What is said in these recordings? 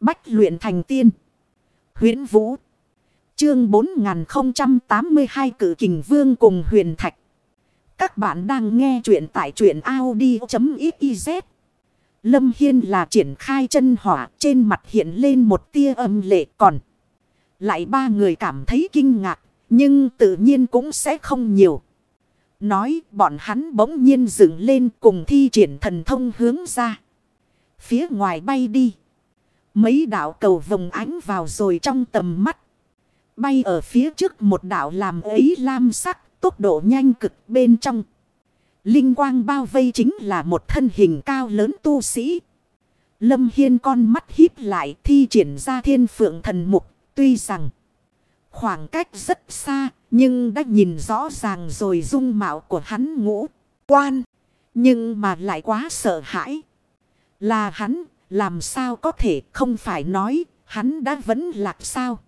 Bách luyện thành tiên. huyễn Vũ. Chương 4082 cử kình vương cùng huyền thạch. Các bạn đang nghe truyện tại truyện Audi.xyz. Lâm Hiên là triển khai chân hỏa, trên mặt hiện lên một tia âm lệ còn. Lại ba người cảm thấy kinh ngạc, nhưng tự nhiên cũng sẽ không nhiều. Nói, bọn hắn bỗng nhiên dựng lên cùng thi triển thần thông hướng ra. Phía ngoài bay đi. Mấy đạo cầu vồng ánh vào rồi trong tầm mắt. Bay ở phía trước một đạo làm ấy lam sắc, tốc độ nhanh cực bên trong. Linh quang bao vây chính là một thân hình cao lớn tu sĩ. Lâm Hiên con mắt híp lại thi triển ra thiên phượng thần mục. Tuy rằng khoảng cách rất xa nhưng đã nhìn rõ ràng rồi dung mạo của hắn ngũ quan. Nhưng mà lại quá sợ hãi. Là hắn làm sao có thể không phải nói, hắn đã vẫn lạc sao.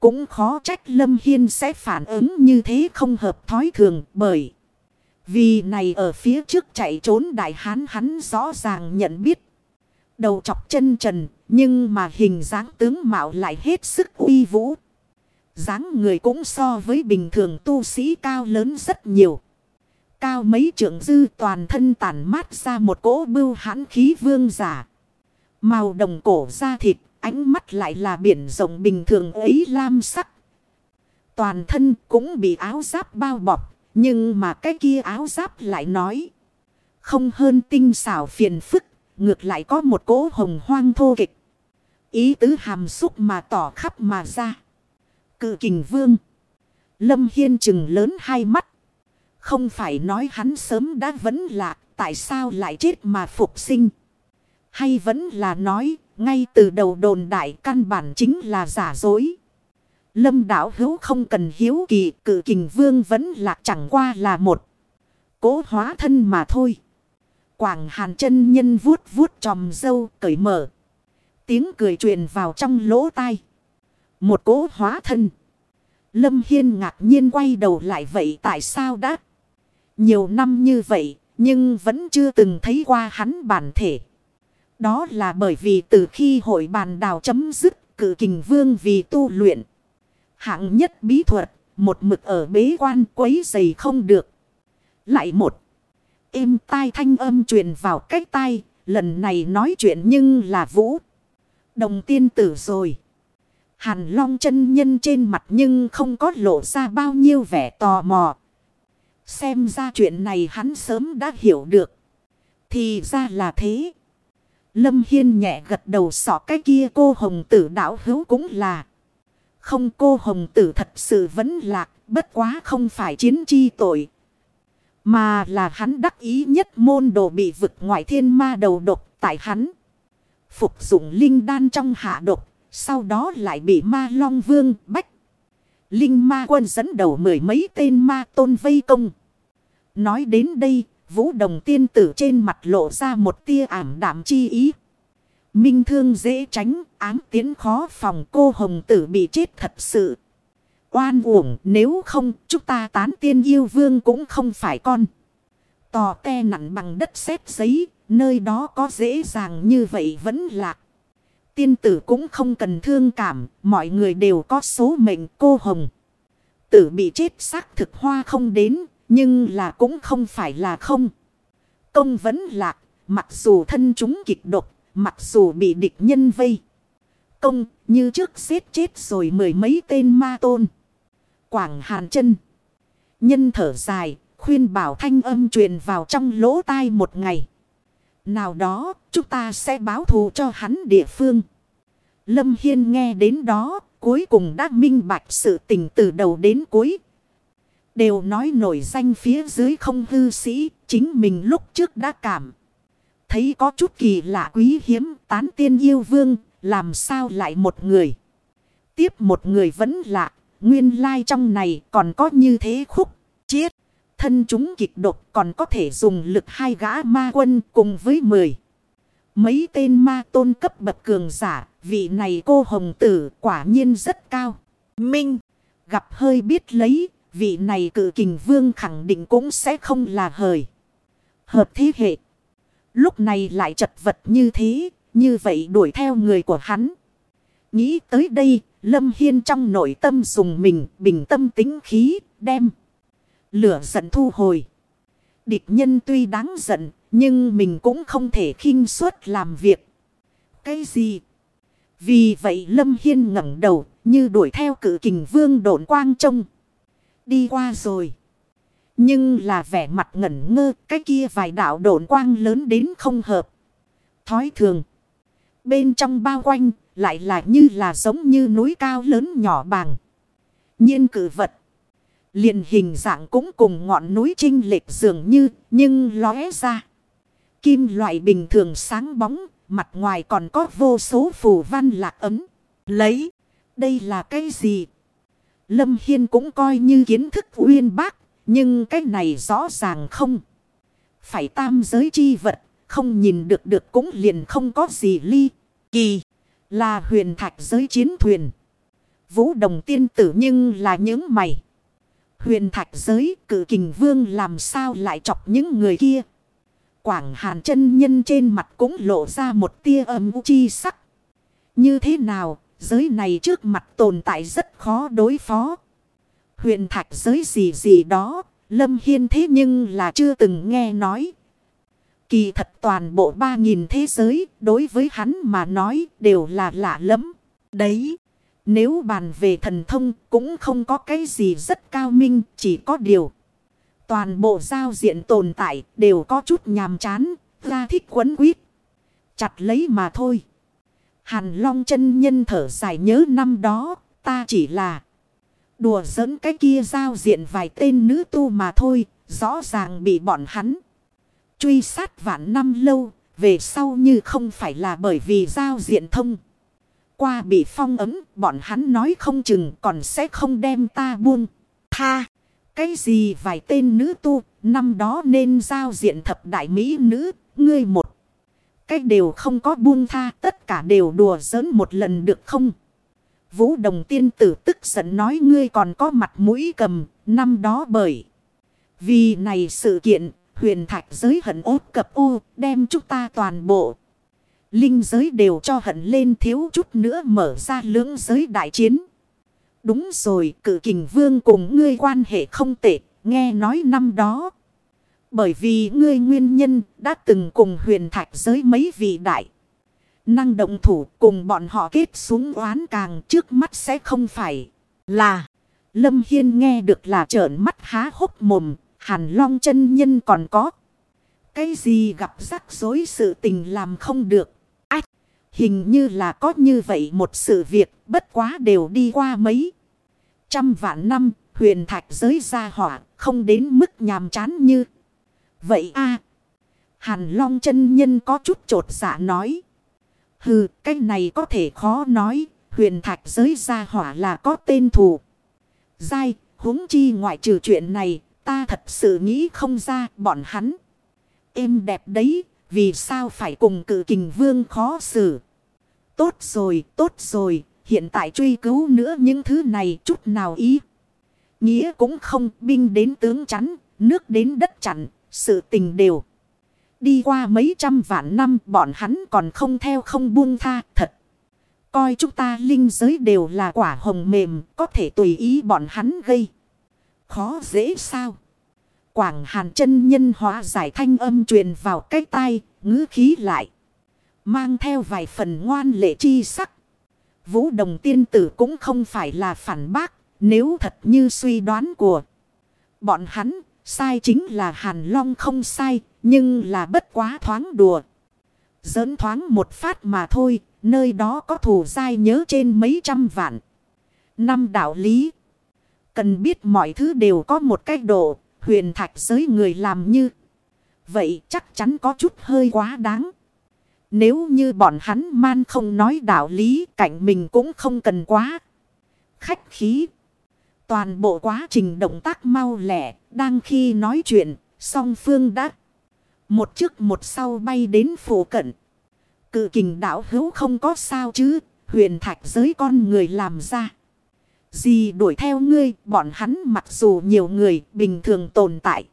Cũng khó trách Lâm Hiên sẽ phản ứng như thế không hợp thói thường, bởi. Vì này ở phía trước chạy trốn đại hán hắn rõ ràng nhận biết. Đầu chọc chân trần, nhưng mà hình dáng tướng mạo lại hết sức uy vũ. dáng người cũng so với bình thường tu sĩ cao lớn rất nhiều. Cao mấy trưởng dư toàn thân tản mát ra một cỗ bưu hãn khí vương giả. Màu đồng cổ da thịt, ánh mắt lại là biển rộng bình thường ấy lam sắc. Toàn thân cũng bị áo giáp bao bọc, nhưng mà cái kia áo giáp lại nói. Không hơn tinh xảo phiền phức, ngược lại có một cỗ hồng hoang thô kịch. Ý tứ hàm xúc mà tỏ khắp mà ra. Cự kình vương. Lâm Hiên chừng lớn hai mắt. Không phải nói hắn sớm đã vấn lạc, tại sao lại chết mà phục sinh. Hay vẫn là nói, ngay từ đầu đồn đại căn bản chính là giả dối. Lâm đảo hữu không cần hiếu kỳ, cử kình vương vẫn là chẳng qua là một. Cố hóa thân mà thôi. Quảng hàn chân nhân vuốt vuốt tròm dâu cởi mở. Tiếng cười truyền vào trong lỗ tai. Một cố hóa thân. Lâm Hiên ngạc nhiên quay đầu lại vậy tại sao đã? Nhiều năm như vậy, nhưng vẫn chưa từng thấy qua hắn bản thể. Đó là bởi vì từ khi hội bàn đào chấm dứt cử kình vương vì tu luyện. Hạng nhất bí thuật, một mực ở bế quan quấy dày không được. Lại một. Êm tai thanh âm truyền vào cách tai, lần này nói chuyện nhưng là vũ. Đồng tiên tử rồi. Hàn long chân nhân trên mặt nhưng không có lộ ra bao nhiêu vẻ tò mò. Xem ra chuyện này hắn sớm đã hiểu được. Thì ra là thế. Lâm Hiên nhẹ gật đầu sọ cái kia cô hồng tử đảo hữu cũng là. Không cô hồng tử thật sự vẫn lạc, bất quá không phải chiến chi tội. Mà là hắn đắc ý nhất môn đồ bị vực ngoại thiên ma đầu độc tại hắn. Phục dụng linh đan trong hạ độc, sau đó lại bị ma long vương bách. Linh ma quân dẫn đầu mười mấy tên ma tôn vây công. Nói đến đây, Vũ đồng tiên tử trên mặt lộ ra một tia ảm đạm chi ý. Minh thương dễ tránh, ám tiến khó phòng cô hồng tử bị chết thật sự. Oan uổng nếu không chúng ta tán tiên yêu vương cũng không phải con. Tò te nặng bằng đất sét giấy, nơi đó có dễ dàng như vậy vẫn lạc. Tiên tử cũng không cần thương cảm, mọi người đều có số mệnh cô hồng. Tử bị chết xác thực hoa không đến, nhưng là cũng không phải là không. Công vẫn lạc, mặc dù thân chúng kịch độc, mặc dù bị địch nhân vây. Công như trước xếp chết rồi mười mấy tên ma tôn. Quảng hàn chân. Nhân thở dài, khuyên bảo thanh âm truyền vào trong lỗ tai một ngày. Nào đó, chúng ta sẽ báo thù cho hắn địa phương. Lâm Hiên nghe đến đó, cuối cùng đã minh bạch sự tình từ đầu đến cuối, Đều nói nổi danh phía dưới không hư sĩ, chính mình lúc trước đã cảm. Thấy có chút kỳ lạ quý hiếm, tán tiên yêu vương, làm sao lại một người. Tiếp một người vẫn lạ, nguyên lai trong này còn có như thế khúc, chiết. Thân chúng kịch độc còn có thể dùng lực hai gã ma quân cùng với mười. Mấy tên ma tôn cấp bậc cường giả, vị này cô hồng tử quả nhiên rất cao. Minh, gặp hơi biết lấy, vị này cự kình vương khẳng định cũng sẽ không là hời. Hợp thế hệ. Lúc này lại chật vật như thế, như vậy đuổi theo người của hắn. Nghĩ tới đây, Lâm Hiên trong nội tâm dùng mình, bình tâm tính khí, đem. Lửa giận thu hồi. Địch nhân tuy đáng giận, nhưng mình cũng không thể khinh suất làm việc. Cái gì? Vì vậy Lâm Hiên ngẩng đầu, như đuổi theo cử kình vương độn quang trông. Đi qua rồi. Nhưng là vẻ mặt ngẩn ngơ, cái kia vài đạo độn quang lớn đến không hợp. Thói thường. Bên trong bao quanh, lại là như là giống như núi cao lớn nhỏ bằng. nhiên cử vật. liền hình dạng cũng cùng ngọn núi trinh lệch dường như, nhưng lóe ra. Kim loại bình thường sáng bóng, mặt ngoài còn có vô số phù văn lạc ấm. Lấy, đây là cái gì? Lâm Hiên cũng coi như kiến thức uyên bác, nhưng cái này rõ ràng không. Phải tam giới chi vật, không nhìn được được cũng liền không có gì ly. Kỳ, là huyền thạch giới chiến thuyền. Vũ đồng tiên tử nhưng là những mày. Huyền thạch giới cử kình vương làm sao lại chọc những người kia. Quảng hàn chân nhân trên mặt cũng lộ ra một tia âm chi sắc. Như thế nào, giới này trước mặt tồn tại rất khó đối phó. huyện thạch giới gì gì đó, Lâm Hiên thế nhưng là chưa từng nghe nói. Kỳ thật toàn bộ ba nghìn thế giới, đối với hắn mà nói đều là lạ lắm. Đấy, nếu bàn về thần thông cũng không có cái gì rất cao minh, chỉ có điều. Toàn bộ giao diện tồn tại đều có chút nhàm chán, ra thích quấn quýt. Chặt lấy mà thôi. Hàn Long chân nhân thở dài nhớ năm đó, ta chỉ là đùa giỡn cái kia giao diện vài tên nữ tu mà thôi, rõ ràng bị bọn hắn truy sát vạn năm lâu, về sau như không phải là bởi vì giao diện thông. Qua bị phong ấm, bọn hắn nói không chừng còn sẽ không đem ta buông. Tha! Cái gì vài tên nữ tu, năm đó nên giao diện thập đại mỹ nữ, ngươi một. Cái đều không có buông tha, tất cả đều đùa giỡn một lần được không? Vũ đồng tiên tử tức giận nói ngươi còn có mặt mũi cầm, năm đó bởi. Vì này sự kiện, huyền thạch giới hận ốt cập u, đem chúng ta toàn bộ. Linh giới đều cho hận lên thiếu chút nữa mở ra lưỡng giới đại chiến. Đúng rồi, cử kình vương cùng ngươi quan hệ không tệ, nghe nói năm đó. Bởi vì ngươi nguyên nhân đã từng cùng huyền thạch giới mấy vị đại. Năng động thủ cùng bọn họ kết xuống oán càng trước mắt sẽ không phải là. Lâm Hiên nghe được là trợn mắt há hốc mồm, hàn long chân nhân còn có. Cái gì gặp rắc rối sự tình làm không được. Ách, hình như là có như vậy một sự việc bất quá đều đi qua mấy. Trăm vạn năm, huyền thạch giới ra hỏa, không đến mức nhàm chán như. Vậy a Hàn Long chân nhân có chút trột dạ nói. Hừ, cái này có thể khó nói, huyền thạch giới gia hỏa là có tên thù. Giai, huống chi ngoại trừ chuyện này, ta thật sự nghĩ không ra bọn hắn. Êm đẹp đấy, vì sao phải cùng cự kình vương khó xử. Tốt rồi, tốt rồi, hiện tại truy cứu nữa những thứ này chút nào ý. Nghĩa cũng không binh đến tướng chắn, nước đến đất chặn, sự tình đều. Đi qua mấy trăm vạn năm bọn hắn còn không theo không buông tha thật. Coi chúng ta linh giới đều là quả hồng mềm có thể tùy ý bọn hắn gây. Khó dễ sao? Quảng hàn chân nhân hóa giải thanh âm truyền vào cái tai, ngữ khí lại. Mang theo vài phần ngoan lệ chi sắc. Vũ đồng tiên tử cũng không phải là phản bác, nếu thật như suy đoán của bọn hắn, sai chính là hàn long không sai, nhưng là bất quá thoáng đùa. Giỡn thoáng một phát mà thôi, nơi đó có thủ dai nhớ trên mấy trăm vạn. Năm đạo lý. Cần biết mọi thứ đều có một cách độ, huyền thạch giới người làm như. Vậy chắc chắn có chút hơi quá đáng. Nếu như bọn hắn man không nói đạo lý, cảnh mình cũng không cần quá. Khách khí. Toàn bộ quá trình động tác mau lẻ, đang khi nói chuyện, song phương đã một trước một sau bay đến phủ cận. Cự kình đảo hữu không có sao chứ, huyền thạch giới con người làm ra. Gì đuổi theo ngươi, bọn hắn mặc dù nhiều người bình thường tồn tại.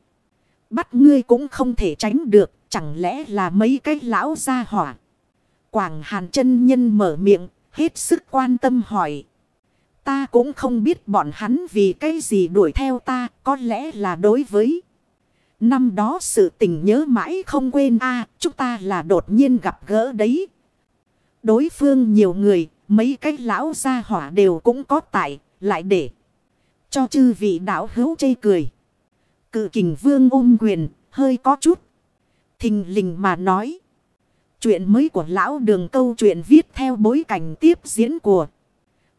Bắt ngươi cũng không thể tránh được, chẳng lẽ là mấy cái lão gia hỏa. Quảng Hàn chân nhân mở miệng, hết sức quan tâm hỏi. Ta cũng không biết bọn hắn vì cái gì đuổi theo ta, có lẽ là đối với. Năm đó sự tình nhớ mãi không quên a chúng ta là đột nhiên gặp gỡ đấy. Đối phương nhiều người, mấy cái lão gia hỏa đều cũng có tại, lại để cho chư vị đạo hữu chê cười. Cự kình vương ôm quyền, hơi có chút. Thình lình mà nói. Chuyện mới của lão đường câu chuyện viết theo bối cảnh tiếp diễn của